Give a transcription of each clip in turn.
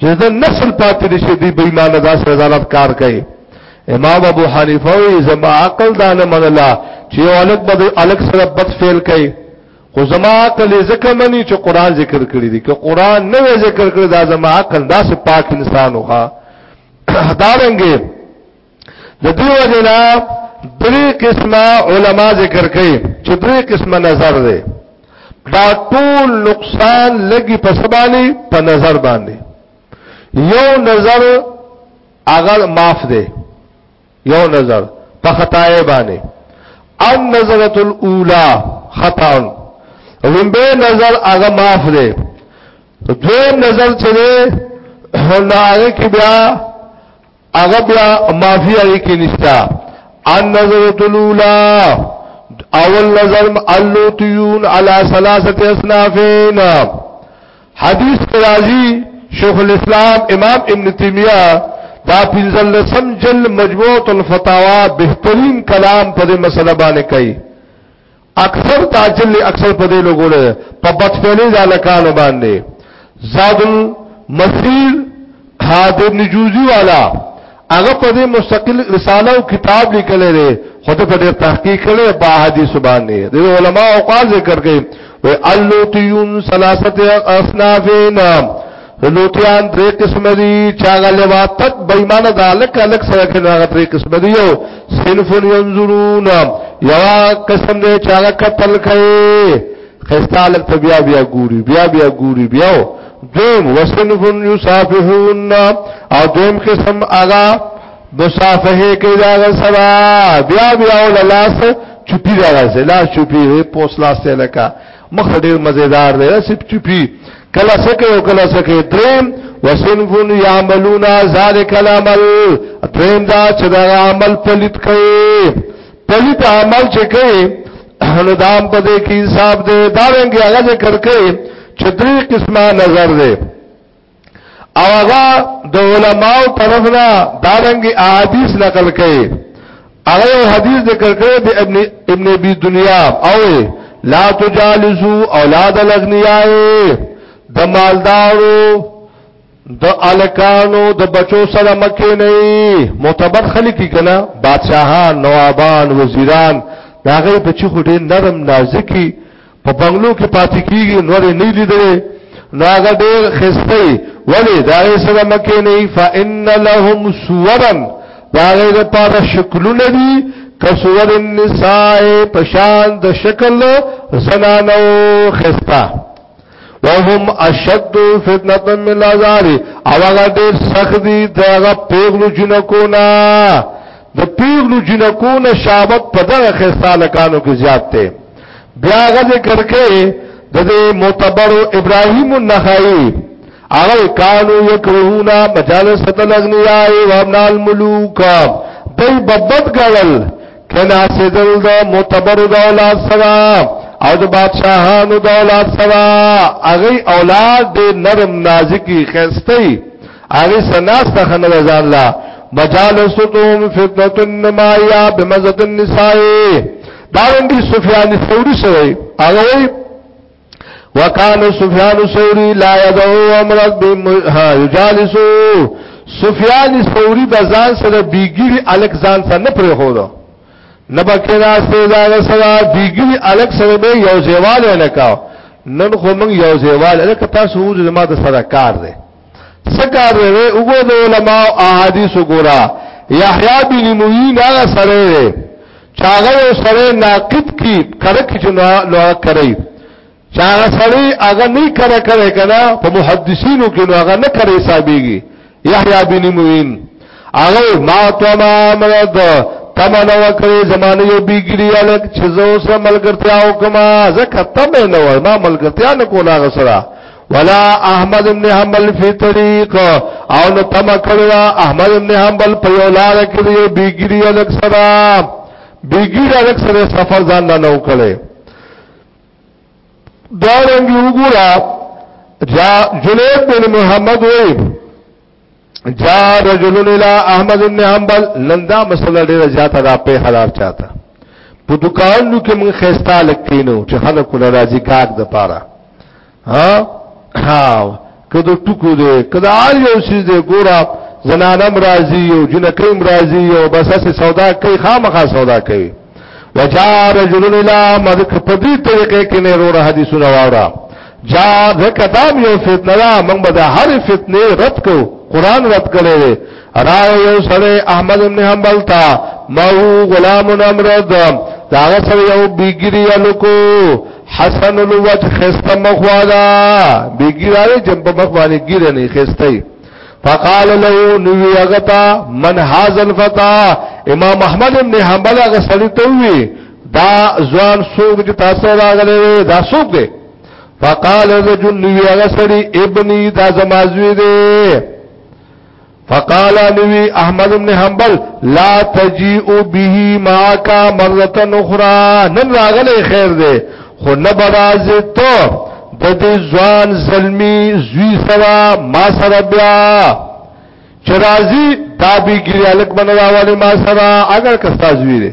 چې د نسل پاتې نشي دی بې ایمان دا سره ځانات کار کوي امام ابو حنیفه وی زما عقل دا نه منلا چې الګ بد الګ سره بد فعل کوي خو زما عقل ذکر مني چې قران ذکر کړی دی که قران نه ذکر کړی دا زما عقل دا سه پاک انسان وها دارنګه د دې وجنا درې قسمه علما ذکر کوي چې درې قسمه نظر دی دا ټول نقصان لګي په سبانی په نظر باندې یو نظر اگر معاف دی یو نظر په خطای باندې ان نظرت الاولى خطا لومبه نظر هغه معاف دی دویم نظر چې دی هغه کې بیا هغه بیا معافی هغه کې نشتا ان نظر تلولا اول نظر اللوتیون علی ثلاثه اصنافین حدیث کې راځي شیخ الاسلام امام ابن تیمیه دا پنځل سم جل مجموعه الفتاوا بهترین کلام په دې مسله باندې کوي اکثر تاجل له اکثر په دې لوګو له په بچپنې ځالکانو باندې زاد المسیر حاد ابن جوزی والا هغه په دې مستقل رساله او کتاب لیکل لري خو ته په دې تحقیق کړي په حدیث باندې د علماء او قاضي ذکر کوي و الوتیون ثلاثه اصنافین لوتیان درې قسم دي چاغه لواتت بېمانه د الک الک سره کې هغه درې قسم دي یو سنفون ينظرون یو قسم دي چاغه قتل کوي خستالک ته بیا بیا ګوري بیا بیا ګوري بیا دوم وسنفون یصافحون او دوم قسم هغه مصافحه کې دا سره بیا بیا ول لاس چپی راځي لاس چپی په پوس لاس ته لکه مخ ډیر مزیدار دی سپ چپی کلا سکه او کلا سکه دریم وسنفون یعملون ذالک العمل دریم دا چې دا عمل پلیت کوي پلیت عمل چې کوي نو دام په دې کې حساب دی دا رنګ هغه ذکر کوي چې درې قسمه نظر دی او هغه د علماو طرف نه دارنګ احادیث نقل کړي هغه حدیث ذکر کړي د ابن ابن ابي دنیا او لا تجالسوا اولاد الاغنیاء د مالدارو د الکانو د بچو سره مکه نه معتبر خلک کنا بادشاہان نوابان وزیران دا غي په چخو ډېر نرم نازکی په بنگلو کې پاتې کیږي نور نه لیدلې ناګه ډېر خسته ولی دا یې سره مکه نه فإن لهم صورا دا یې لپاره شکلونه دي کسور النساء پشان د شکل زنانو خستا وهم اشد فتنه من الازار او هغه ډېر سخت دي دا پیغلو جنکو نه د پیغلو جنکو نه شابت په دغه خستا لکانو کې زیات دي بیا هغه ذکر کړي د دې معتبر ابراهيم النخعي هغه کانو یکرهون مجالس الاغنیاء و ابناء الملوک دای ببد غړل کنا سیدل د معتبر د اولاد سره او د بادشاہانو د اولاد سره هغه اولاد د نرم نازکی خسته هغه سناس ته خنل ځان لا مجالستهم فتنه النمایا بمزد النساء دارنګي سفیان ثوری سوی هغه وی وکانو سفیان ثوری لا یدعو امر بها یجالسو سفیان ثوری بزان سره بیګری الک ځان سره نه پرې هو دو نبکه راسته دا سره بیګری الک سره به یو زیواله نه کاو نن خو موږ یو زیواله الک تاسو د ما د سره کار دی سکار وی وګور د علماء احادیث وګورا یحیی بن معین هغه سره چاغه سره ناقد کی کرک جنا لو کرای چاغه سره هغه نه کرا کرای کنا په محدثینو کې نو هغه نه کرای حسابيږي یحیی بن معین هغه ما تمام رد تمنا وکړي زمانه یو بیګری الک چې زو سره ملګرتیا وکما زکه تمه نو ما ملګرتیا نه کولا غسرہ ولا احمد ابن حنبل فی طریق او نو تم کړو احمد ابن حنبل په یو لار کې دی بیګری الک سره بیګری الک سره سفر ځان نه نو کړي دا رنګ وګورا جا جنید بن محمد وی جاء رجل الى احمد بن حنبل لندا مسله ډیره زیاته ده په حلال چاته په دکانو کې موږ خيستا لکینو چې خلک له راځي کاک د پاره ها ها کدو ټکو دې کدا یو شي دې ګورا زنانم راضي او جنکیم راضي او بس اسه سودا کوي خامخا سودا کوي وجا رجل الى مذک په دې طریقې کې نه وروره حدیثونه واورا جا ځکه دا یو فتنه ده موږ به د هر فتنې رد کو قران رد کړي وي را یو سره احمد ابن حنبل تا مو غلام امرد دا سره یو بیګری الکو حسن الوجه خسته مخوالا بیګیراره جنب مخوانه ګیره نه خسته فقال له نوی اغتا من هاذ الفتا امام احمد ابن حنبل اغه سړی ته وی دا ځوان څوک چې تاسو راغلي دا څوک دی فقال رجل لوی هغه سړي ابني دا زمازوي دی فقال نبی احمد بن حنبل لا تجيء به معك مره اخرى نن راغله خیر دی خو نه براز ته د دې ځوان زلمی زوی سره ما سره بیا چرازی دا به ګریالک بنراواله ما سره اگر کستا زوی دی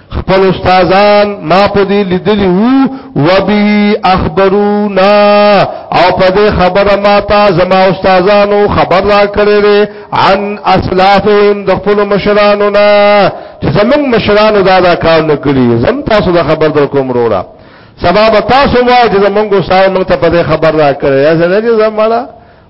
خپل استادان ما په دې لیدلی وو وبه اخبرونا او په دې خبره ما تا زما استادانو خبر را کړې عن اسلافهم د خپل مشرانو نه چې زمون مشرانو دا دا کار نه کړی زم تاسو دا خبر در کوم وروړه سبب تاسو وایي چې زمونږ استاد موږ ته په دې خبر را کړې یا زه نه زماله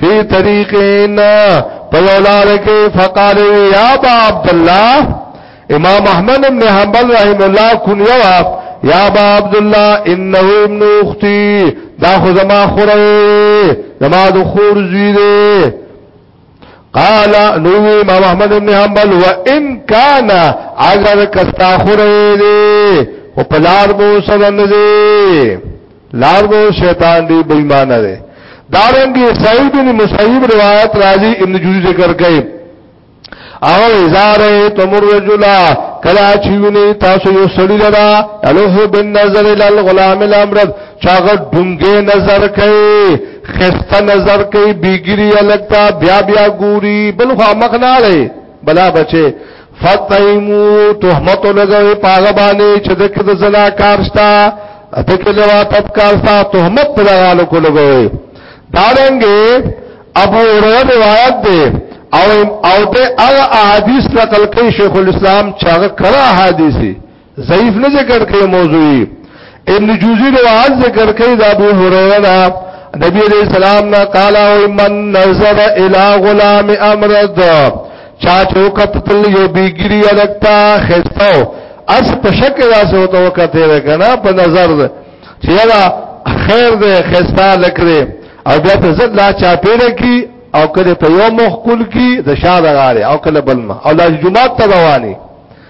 فی طریقینا په یو لار کې فقال یا ابا عبد الله امام احمد بن حنبل رحم الله کنیو یا ابا عبد الله انه ابن اختی دا خو زما خوره زما د خور زوی دی قال نو امام احمد بن حنبل وان کان اگر کستا خوره دی او پلار بو سره نه دی لار دو شیطان دی بېمانه دی دارنګي سعید بن مسیب روایت راځي ابن جوزی ذکر کوي او ازاره تمر رجلا کلا چوینه تاسو یو سړی لرا الوه بن نظر ال الغلام الامرد چاغه ډونګه نظر کوي خسته نظر کوي بیګری الکتا بیا بیا ګوري بل خو مخ نه لای بلا بچي فتایمو تهمت لګوي پاغه باندې چې دغه د زنا کارستا دغه لوا تب کارستا تهمت لګالو کو لګوي دارنګي ابو هريره روایت ده او او ته هغه احادیث نقل کوي شیخ الاسلام چې هغه کرا احادیثي ضعیف نه ذکر کوي موضوعي ابن جوزی روایت ذکر کوي د ابو هريره دا نبی عليه السلام نا قال او من نظر الى غلام امرد چا چوکت تل یو بیګری الکتا خستاو اس په شکل راځه وته وکته وکنا په نظر چې دا خیر دې خستا لکره او بیا ته زړه لا چا پیره کی او کله په یو مخ کول کی د شاده غاره او کله بل ما او لا جمعه ته رواني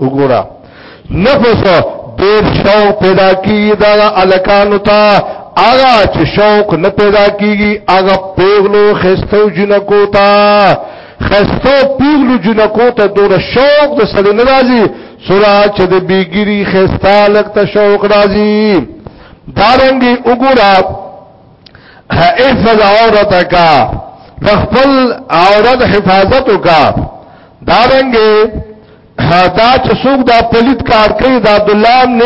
وګوره نفس ډیر شوق پیدا کیږي دا الکانو ته هغه چې شوق نه پیدا کیږي هغه پیغلو خستو جنکو ته خستو پیغلو جنکو ته دور شوق د سړی ناراضي سورا چې د بیګری خستا لک ته شوق راځي دارنګي وګورا حفظ عورتک خپل عورت حفاظت وکا دارنګي دا چې څوک دا پلیت کار کوي دا عبد الله ابن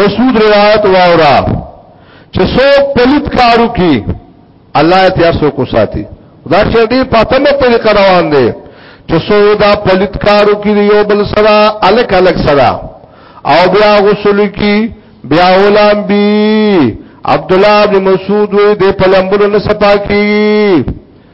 مسعود روایت واورا چې څوک پلیت کارو کوي الله یې تیار څوک ساتي دا چې دې پاتمه طریقه روان دي چې څوک دا پلیت کارو کوي یو بل سره الک الک سره او بیا غسل کی بیا علماء بی عبد الله بن مسعود دې په لمبلو نه سپاکی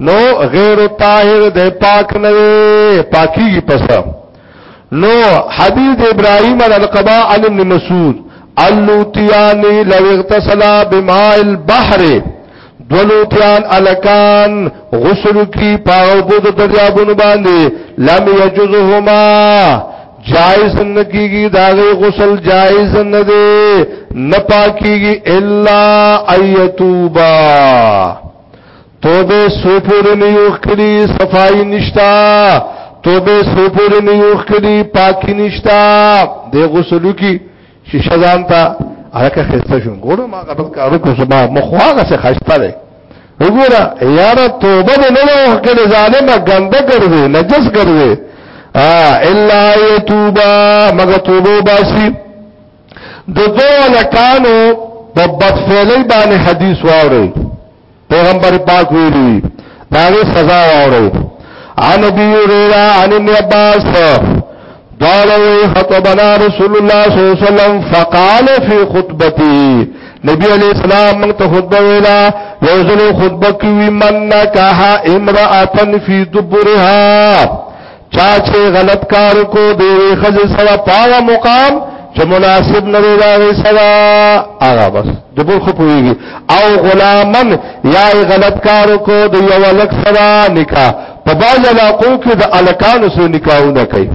نو غیر طاهر د پاک نه پاکیږي پس نو حدیث ابراهیم القبا عن ابن مسعود اللوتیانی لو اغتسل بماء البحر دولوتیان الکان غسل کی پاوبو د دریابونو باندې لم یجزهما جائز نه کیږي دا غسل جائز نه دی نه پاکیږي الا ایتوبا توبه سو پوری نیوخ کلی صفائی نشتا توبه سو پوری نیوخ کلی پاکی نشتا دی غسلو کی شیشه ځان ته الکه خسته شوم ګورم هغه بل کارو کو سبا مخواغه څه خسته ده وګوره یار توبه نه نه کړې ظالم ګنده ګرځي نجس ګرځي الا یتوبا مگر توبه باسي د دوه لکانو په بدفعلی باندې حدیث واوري پیغمبر پاک ویلي دا سزا واوري عن ابي هريره عن ابن عباس قال خطبنا رسول الله صلى الله عليه وسلم فقال في خطبته نبی علیہ السلام موږ ته خطبه ویلا یو ځل خطبه کوي من کها امراه فی دبرها چا چې غلط کار کو دی خځه سره پاغه مقام چې مناسب نه دی راغی سره هغه بس د بل خو پويږي او غلامن یا غلط کار کو دی یو لک سره نکاح په باج علاقو کې د الکانو سره نکاحونه کوي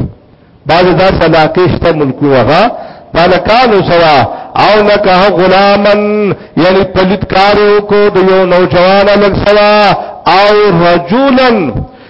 باج دا صلاقې شته ملکو وها د الکانو سره او نکاح غلامن یعنی پلیت کارو کو د یو نوجوان لک سره او رجولن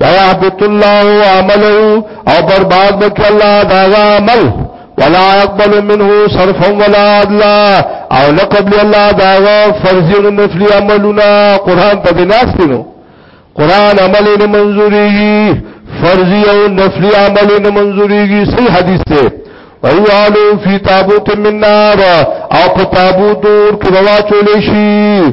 ويحبط الله عمله او برباد بکی الله دا عمل ولا يقبل منه صرفا ولا عدلا او لقبل الله دا فرضي او نفلي عملنا قران ته بناستنو قران عمل نه منظوري فرضي او نفلي عمل نه منظوري صحیح حدیث ته ويعلو في تابوت من نار او په تابوت اور کې روا چولې شي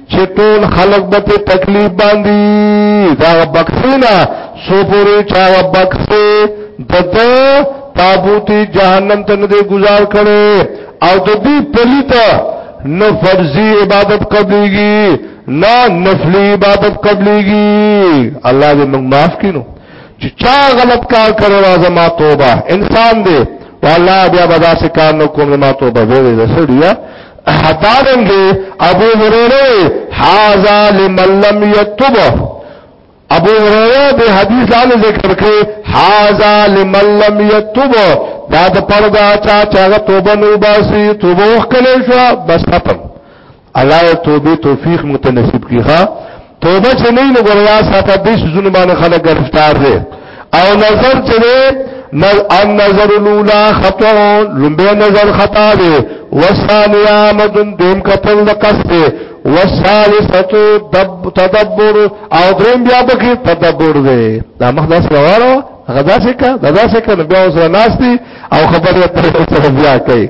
چې ټول خلق به په تکلیف باندې دا بکسینا سو پوری چا بکسه دته تابوتی جهنم ته نه گزار کړي او د دې پلیته نه فرضي عبادت قبليږي نه نفلي عبادت قبليږي الله دې موږ معاف کړي چې چا غلط کار کړو راځه ما توبه انسان دې والله بیا بدا سے کار نو کوم ما توبه وې زه سړیا حتارنګي ابو هريره هاذا لمن لم يتبه ابو هريره به حدیث علی ذکر کړي هاذا لمن لم يتبه دا د پردا چا چا توبه نو باسي توبه وکړي شو بس ختم الله توبه توفیق متنصیب کیخه توبه چې نه نو ګوریا ساته دې سونه باندې خلک گرفتار دي او نظر چې ان نظر الاولى خطا لمبه نظر خطا دي والثانيه مدن دیم قتل د قصد والثالثه تدبر او دریم بیا بکی تدبر دي دا مخدس روانو غدا څخه دا څخه بیا وسره ناشتي او خبره تر سره بیا کوي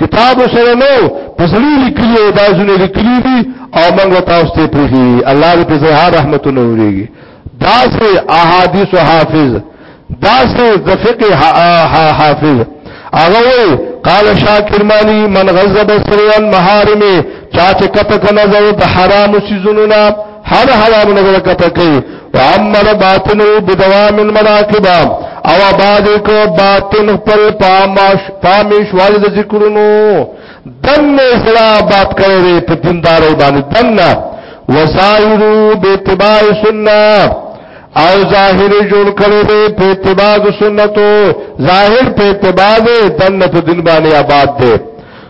کتاب سره نو پسړي لیکلي او دازونه لیکلي دي او موږ تاسو ته پوښي الله دې په زهار رحمت نوريږي دا سه احادیث حافظ دا سه ذفقه حافظ هغه قال شاکر مالی من غضب سرون محارمه چا چې کته کنه زو د حرام سيزونو نه هر حرام نظر کته کوي وعمل باطن بدوام المراقب او آباد کو باطن خپل پامش پامش والد ذکرونو دن سلا بات کوي په دیندارو باندې دن وسایرو به اتباع سنت او ظاهر جوړ کړي دي په اتباع سنتو ظاهر په اتباع دن په دین باندې آباد دي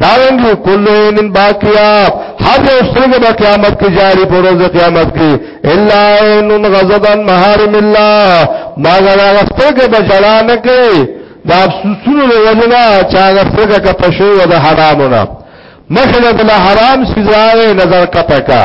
دارنګي کل من باقیات هر یو سترګه په قیامت کې جاری په ورځ قیامت کې الا ان غضبا محارم الله ما غلا سترګه به جلا نه کوي دا افسوسونه ولنا چا سترګه کا پښو د حرامونه مخله د حرام سزا نظر کپکا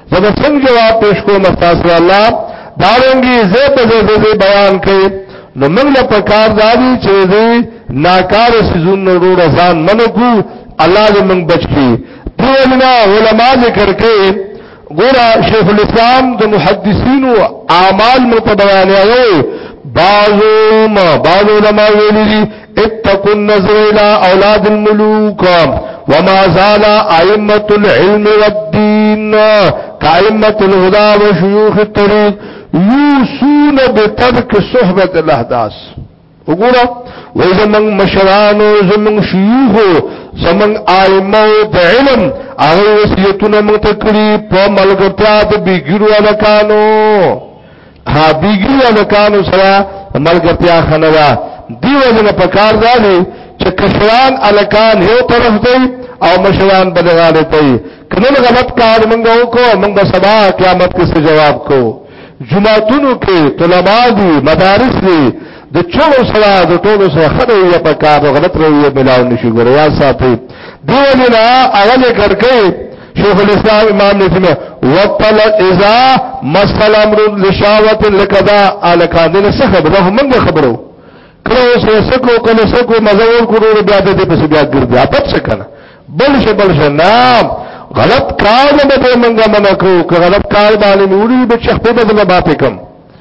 زه به څنګه جواب پیش کوم تاسو الله دا رنګي زه په زړه بیان کړي نو موږ له پکار دادي چې دې ناکار سيزون نو ډور ځان منکو الله دې موږ بچ کړي دیونا علما ذکر کړي ګورا شیخ الاسلام د محدثینو اعمال متبیانه وي بعضو ما بعضو علماء ویلي اتقوا النظر الى اولاد الملوك وما زال ائمه العلم والدين كائمه الهدى وشيوخ الطريق يوصون بترك صحبه الاحداث وګوره وای زمون مشرانو زمون شيوخو زمون ائمه د علم هغه وصیتونه مونږ ته کړی په ملګرتیا د بیګرو الکانو ها بیګی الکانو سره ملګرتیا خنوا دیو جن په کار دی چې کشران الکان یو طرف دی او مشران بدغاله دی کله غلط کار منغو کو موږ سبا قیامت کې څه جواب کو جمعتونو کې طلبا دي مدارس دي د چولو سره د ټولو سره خدای یې په کار غلط رویه ملاو نشي ګوریا ساتي دیو جن هغه کړکې شیخ الاسلام امام نے فرمایا وطل اذا مسل امر لشاوت لقضاء على قادر سخب رحم من خبرو کله اوس سکو کله سکو مزور کړو بیا د دې په بیا ګرځي اپټ شکنه بل شه بل شه نام غلط کار به منګه منکو که غلط کار باندې نوري به چخ په بدل باندې کم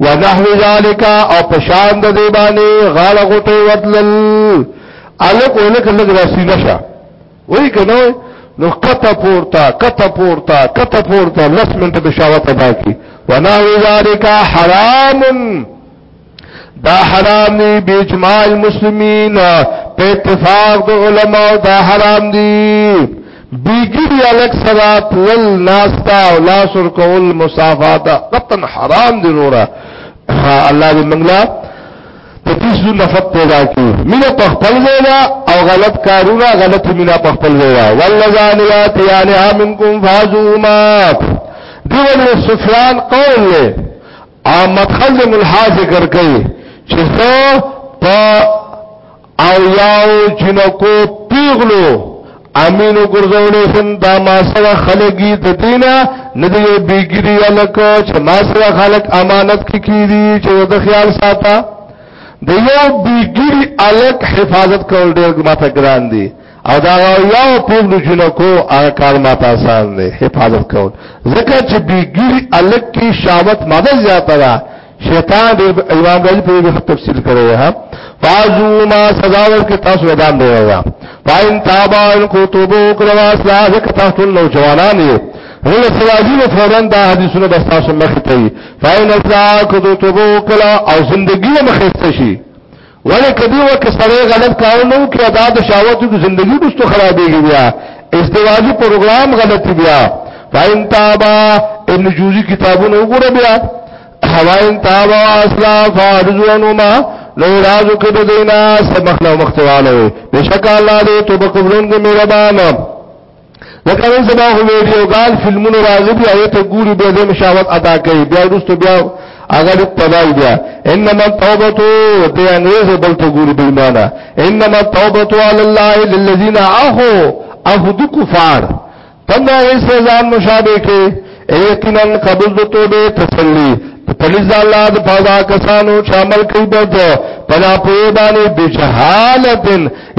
ونحو ذالک او پشان د دی باندې غاړه غټه ورتلل الک الک لګ راسی نشه وای کنه نو کته پورتا کته پورتا کته پورتا لس منټ به شاوت ادا کی ونحو ذالک حرام دا حرام دی بیجماع المسلمین په اتفاق د علماء دا حرام دی بیګری الک سرا تول ناستا او لاس ور کول مصافات قطن حرام دی رورا الله دې منګلا په دې څو نفت پیدا کی مینه په خپل ویلا او غلط کارونه غلط مینه په خپل ویلا والذان یاتیان منکم فازوما دیو سفیان قول له او مدخل د ملحا ذکر کوي چې زه په او یاو جنکو پیغلو امینو ګرځولې سم دا ما سره خلګي د دینه نه دی بیګری الک چې ما سره خلک امانت کې کیږي چې د خیال ساته د یو بیګری الک حفاظت کول ډېر ماته ګران دي او دا یو پوند جنکو هغه کار ما ته آسان دی حفاظت کول ځکه چې بیګری الک کی شاوت ماده زیاته ده شیطان دې امام غزالی په دې تفصیل کړی ها فازو ما سزا ورکړه تاسو ودان دی ویا فاین تابا ان کو توبو کړه اصلاح ځکه تاسو نو جوانان یې هو سوازی نو فورن دا حدیثونه بس تاسو مخ ته فاین اصلاح کو توبو کړه او زندگی مخ ته شي ولی کدی وقت سره غلط کار نه وکړي ادا د شاوت د زندگی دوستو خرابېږي بیا ازدواجی پروګرام غلطی بیا فاین تابا ان جوزی کتابونه وګوره بیا فاین تابا اصلا فارجونو ما لو رازو کده دینا سمخلا مختوالو بشک الله دې توبه قبولون کې مهربان لکه نن سبا خو ویډیوګان فلمونو راځي بیا یې ته ګوري بیا دې مشاوت ادا کوي بیا وروسته بیا هغه دې تبای بیا انما التوبه دې انګريز بل ته ګوري بې معنا انما التوبه علی الله للذین اخو اهد کفار تم دا یې ځان مشابه کې یقینا قبول د توبه تسلی پلیز الله د پادا کسانو چې عمل کوي بده پنا په باندې بجهالت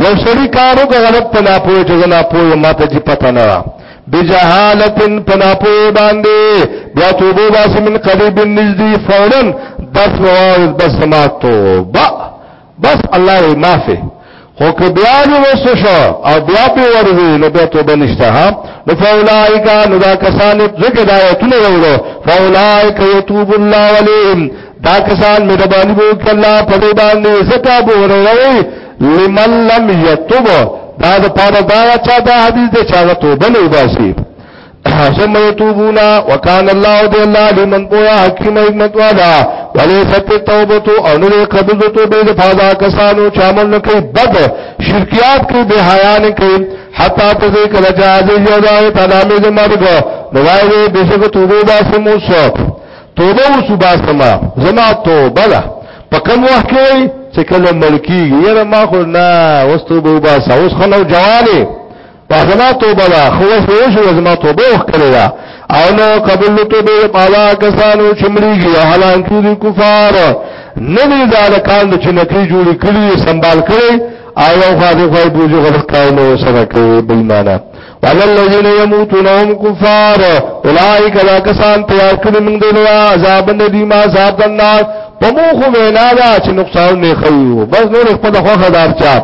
یو شری کارو کا غلط پنا په چې نه په ماته چې پتا نه را بجهالت پنا په باندې بیا توبه واسه من قریب نزدې فورا دس وواو بس ما توبه بس الله وی معافی خو که بیا وس شو او بیا په ورځي نو بیا توبه نشته ها نو فاولائک نو دا کسان ذکر دا ایتونه وروړو فاولائک یتوب الله علیهم دا کسان مې د باندې وو کله په دې باندې زکا بوروي لمن لم یتوب دا د پاره دا چا دا حدیث دی چا توبه نه وباسي ثم يتوبون وكان الله دي الله لمن بويا حكيم حكمت والا وليست التوبة او نور قبض توبه د فاضا کسانو چامل نه کوي بد شرکيات کوي به حیا نه کوي حتا ته دې کله جاز یو دا تعالی مې دې مرګ نوای به څه توبه باسه مو سو توبه او صبح سما زما توبه ده په کوم وخت کې چې کله ملکی یې ما خو نه وستو به باسه اوس خلک جوانه پاسما توبه دا خو شو شو زما توبه وکړه دا او نو قبول توبه پاوا کسانو چمړيږي حالان کې دي کفار نوی ځالکان د چنکی جوړی کړی سنبال کړی او یو خاطر خو بوجو غلط کار نو سره کوي بل معنا ولا الذين يموتون هم كفار اولئك لا کسان تیار کړی موږ دې عذاب ندی ما عذاب النار په مو خو وینا دا چې نقصان نه خو بس نور خپل خوخه دار چاپ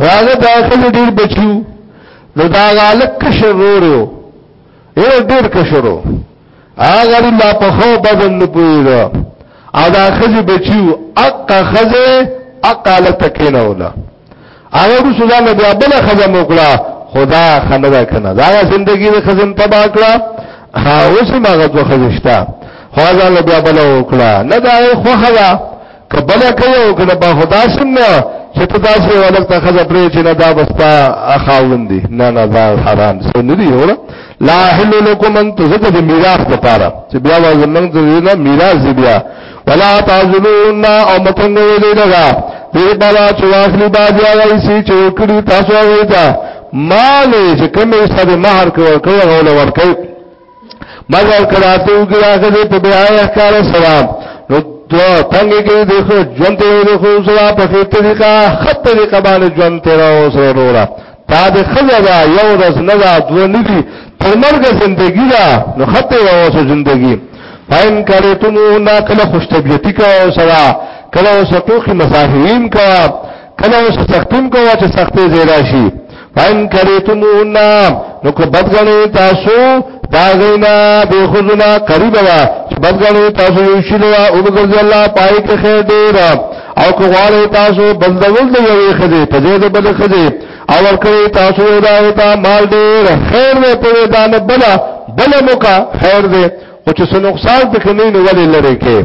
هغه د خپل ډیر بچو نو دا غالک کشر ورو یو ډیر کشرو هغه لا په خو بدن نه پویرا او دا خزي بچو اق خزه اقاله تکینه ولا هغه رسول الله بیا بل خزه موکړه خدا خندا کنه دا زندگی د خزم تبا کړه ها اوس ما غو خزشتا خو ځان بیا بل وکړه نه دا خو خلا کبل کوي او کله په خدا سننا چې ته داسې ولک ته خزه پرې چې نه دا بستا اخاون دي نه نه دا حرام څه نه دی وره لا حل لكم ان تزد د میراث لپاره چې بیا وزمن ته نه میراث دی بیا ولا تعذلون او متنګ ویلې لگا دې بالا چې واخلي باجا وایي سي چې کړي تاسو وایي دا مال چې کومه سره مہر کوي کوي ورکوي مزه کړاتو ګیا غزه په بیا احکار سره نو تو تنګ کې دیکھو ژوند ته دیکھو سره په خې طریقہ خط طریقہ باندې ژوند ته راو سره ورا تا د خزه دا یو ورځ نه دا دوه ندي تر مرګ زندگی دا نو خط راو سره زندگی فاین کړه تمو نا کله خوش طبیعتی کا سره کله سره ټوخي مساهیم کا کله اوس سختون کوه چې سختې زیرا شي فین کریتمون نو کو بدګنی تاسو دا غینا به خذنا قریب وا چې بدګنی تاسو یو شی له او بغض الله پای کې خیر ډیر او کو غواړی تاسو بندول دی یو خزه په دې بل خزه او ورکړی تاسو دا ته مال ډیر خیر نه پوي دا نه بلا بل موکا خیر دې او چې نقصان پکې نه ولې لری کې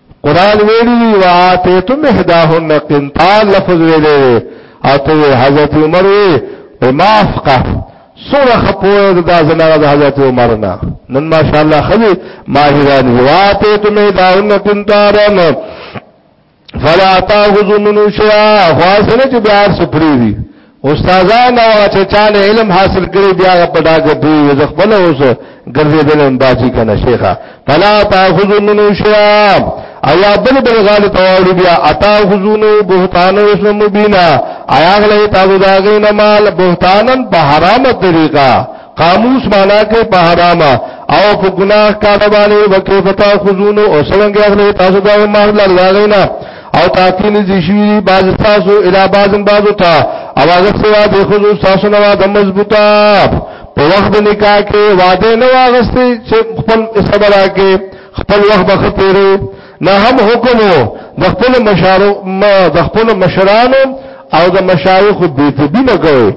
قران ویلی دی واتیتو مهداهن قنطار لفظ ویلی او ته حضرت عمر وی مافقه سوره خپوه د زنانه د حضرت عمر نه نن ماشاءالله خلی ماهران واتیتو مهداهن قنطار فلا تاخذ منو شیا خاصه چې بیا سپری دي استادان او چې چاله علم حاصل کړي بیا په داګه دی زه خپل اوس ګرځېدل هم داسي کنه شیخه فلا تاخذ من شراب ایا بل بل غال تواول بیا اتا خذونو بهتان او اسم مبینا ایا غله تاسو داګه نه مال بهتانن په حرامه طریقہ قاموس معنا کې په حرام او په ګناه کار باندې وکي پتا خزونو او څنګه اخلي تاسو دا مال لږاوینا او تاکین دي شي باز تاسو اله بازن بازو تا او هغه سوا د خزو تاسو نو د مضبوطه په وخت نکاح کې وعده نو واغستي چې خپل صبر راکې خپل وخت بختيرو نه هم حکم د خپل مشارو د خپل مشرانو او د مشایخ بیتبی نه کوي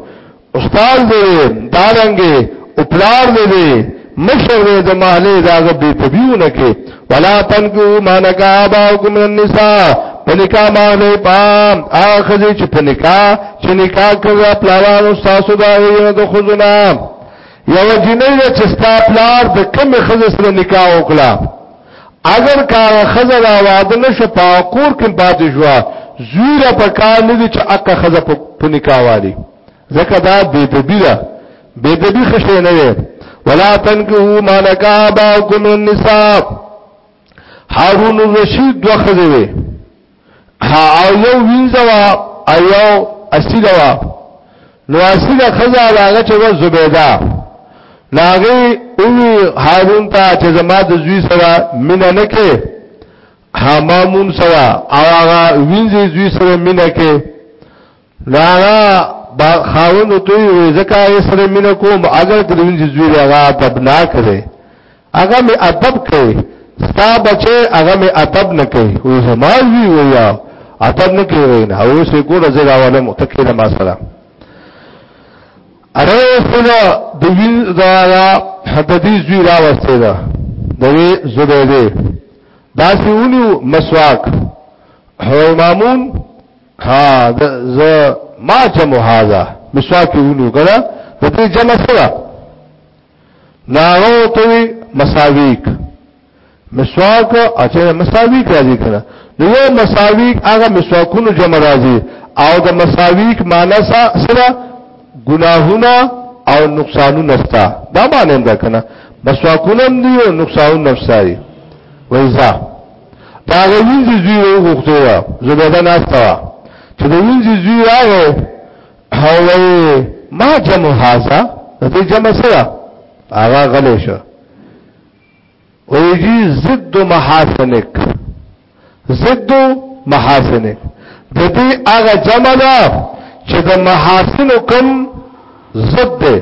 استاد دې دارنګې او پلار دې مشر دې د محله داغه به پبيونه کې ولا تنکو مانکا باوکم النساء پنکا مانه پام اخذ چې پنکا چې نکاح کړه پلاوانو تاسو دا یو د خزونه یو جنې چې ستا پلار د کم خزه سره نکاح وکړه اگر کار خزه دا واده نشه په کور کې پاتې شو زویره په کار نه دي چې اکه خزه په نکاح والی ځکه دا بے دبی ده بے دبی خشه نه وي ولا تنکو ما نکا باکم النساء هارون الرشید دوخذوی او یو وینځوا ایو اسیدوا نو اسیده خزا راغه چې و زبیدا ناغي اوی هارون ته چې زما د زوی سره مینا نه کې حمامون سره او هغه وینځي زوی سره مینا کې ناغا با خاون دوی وی زکا یې سره مینه کوم اگر د وینځ زوی هغه ادب نه کړي هغه می ادب کوي ستا بچي هغه می ادب نه کوي وې زما وی ویا ادب نه کوي نه او سه ګور زړه والا متکره ما سره اره سره د وین دا حددي زوی را وسته دا دوی زړه دې دا سیونیو مسواک هو مامون ها د ز ما جمع هاذا مسواک ونو کړه د دې جمع سره ناغو توی مساویک مسواک اچھا مساویک راځي کړه نو یو مساویک هغه مسواکونو جمع راځي او د مساویک معنی سره ګناهونه او نقصانونه ستا دا معنی هم ده کنه مسواکونه هم دي او نقصانونه هم ساري وایزا دا غوینځ زوی وغوښته و زبیده ناسته و چې د وینځ زوی راغی او وی ما جمع هازا د دې جمع سره هغه غلې شو ویجی ضد محاسنک ضد محاسنک د دې هغه جمع ده چې د محاسن کوم ضد ده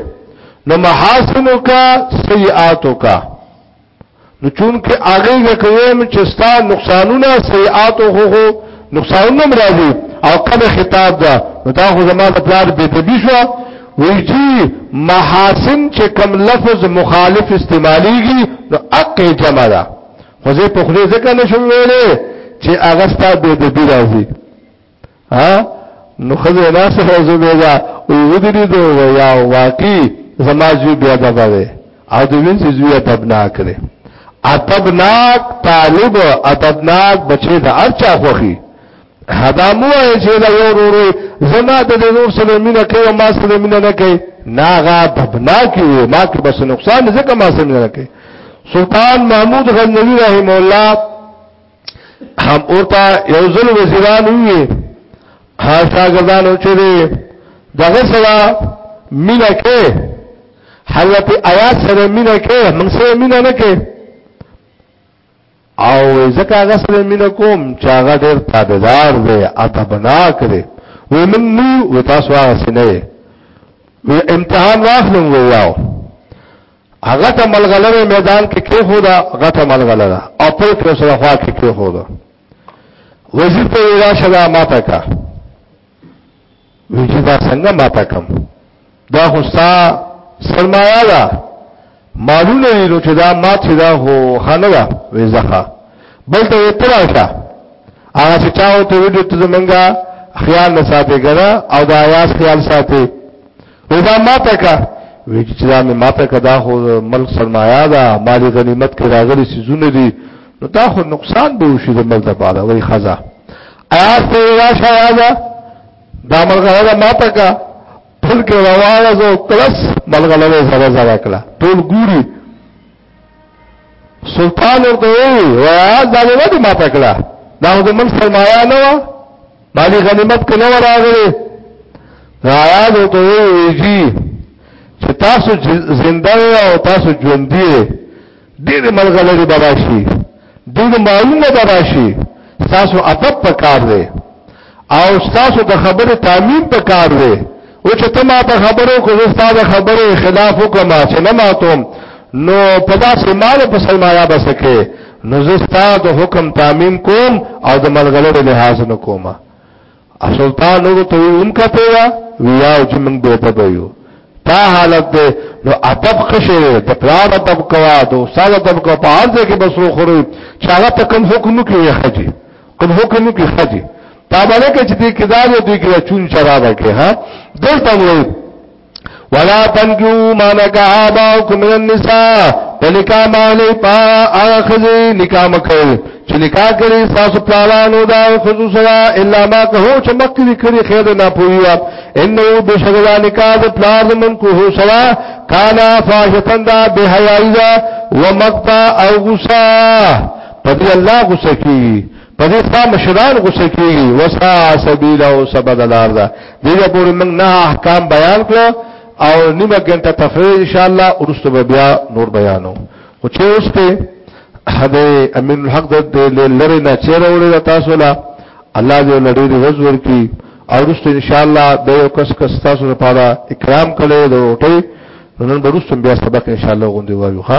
نو محاسن کا سیئات کا نو چون کې هغه کوي نو چې ستا نقصانونه سیئات او خو نقصانونه مرادي او کله خطاب ده نو دا خو زموږ د پلار به دې شو ویجی محاسن چې کم لفظ مخالف استعمالیږي نو اق جمع ده خو زه په خله ځکه نشم ویلې چې هغه ستا به دې راځي ها نو خزه نه سره زبېدا او ودري دو یا واقعي زما زوی بیا بابا دی او د وین چې زوی ادبناک دی ادبناک طالب ادبناک بچی د ارچا خوخي هدا مو چې دا یو ورو زما د نور سره مینه کوي ما سره مینه نه کوي ناغا ادبناک یو ما کې بس نقصان ځکه ما سره مینه نه کوي سلطان محمود غزنوی رحم الله هم اوتا یو ځل وزیران وی ها شاګردانو چې دغه سره مینا کې حضرت آیات سره مینا کې موږ سره مینا نه کې او ځکه هغه سره مینا کوم چې هغه ډېر تابعدار دی ادبنا کړي ومن نو وتاسو هغه سره امتحان واخلم ویاو هغه ته ملغلره میدان کې کې خو دا غټه ملغلره او په تر سره خوا کې کې خو دا وزیر ته ویرا شدا ماته کا ویجی دا څنګه ماته کم دا خو سا سرمایا دا مالونه ویلو چې دا ما چې دا هو خانه دا وی زخه بل ته اتراشه هغه چې چاو ته ویډیو ته زمونږه خیال نه ساتي ګره او دا آیاس خیال ساتي وی دا ما تکا وی چې دا مې ما تکا دا خو ملک سرمایا دا مالی غنیمت کې راغلی سیزونه دي نو دا خو نقصان به وشي د ملک لپاره وی خزا آیا ته یا شاید دا ملک دا ما تکا ټول کې روانه زو کلس ملګلې زړه زړه کړه ټول ګوري سلطان ورته وی ویا دا نه دی ما تکړه دا د من سرمایا نه و مالی غنیمت کې نه راغلی رایا ورته وی جی چې تاسو زنده او تاسو ژوند دی ډېر ملګری بابا شي دین معلومه براشي تاسو ادب پکار دی او تاسو د خبره تعمیم پکار دی او چې ته ما ته خبرو کو زه ستاسو خبره خلاف وکم چې نه ماتوم نو په داسې مال په سرمایا بسکه نو زه ستاسو حکم تعمیم کوم او د ملګرو لحاظ نه کومه سلطان نور ته ویم کته وا ویاو چې موږ به ادب یو تا حالت ده نو ادب خشه د پلار ادب کوا د استاد ادب کوا په هر ځای کې بسرو خوري چې هغه ته کوم حکم نو کوي خجي کوم حکم نو کوي خجي تا باندې کې چې دې کدار دې کې چون شراب کې ها دلته وایي ولا تنجو ما نکا آباؤکم من النساء پنکا مالی پا آغا خزی نکا مکل چه نکا کری ساسو پلالانو دا خزو سوا الا ما کهو چه مکلی کری خیر نا پویوا انو بشکلا نکا دا پلار من کهو سوا کانا فاشتن دا بحیائی دا ومقتا او غصا پدی اللہ غصا کی په دې خوا مشران غوسه کیږي وسا سبیل او سبد لار ده دغه پورې موږ نه احکام بیان کړو او نیمه ګنټه تفریح ان شاء الله ورسته بیا نور بیانو او چې اوس ته هدا امین الحق د لری نه چیرې وړي تاسو لا الله دې لړې دې وزور کی او ورسته ان شاء الله د یو کس کس تاسو لپاره اکرام کړي د وټي نن ورسته بیا سبق ان شاء الله غوندي وایو ها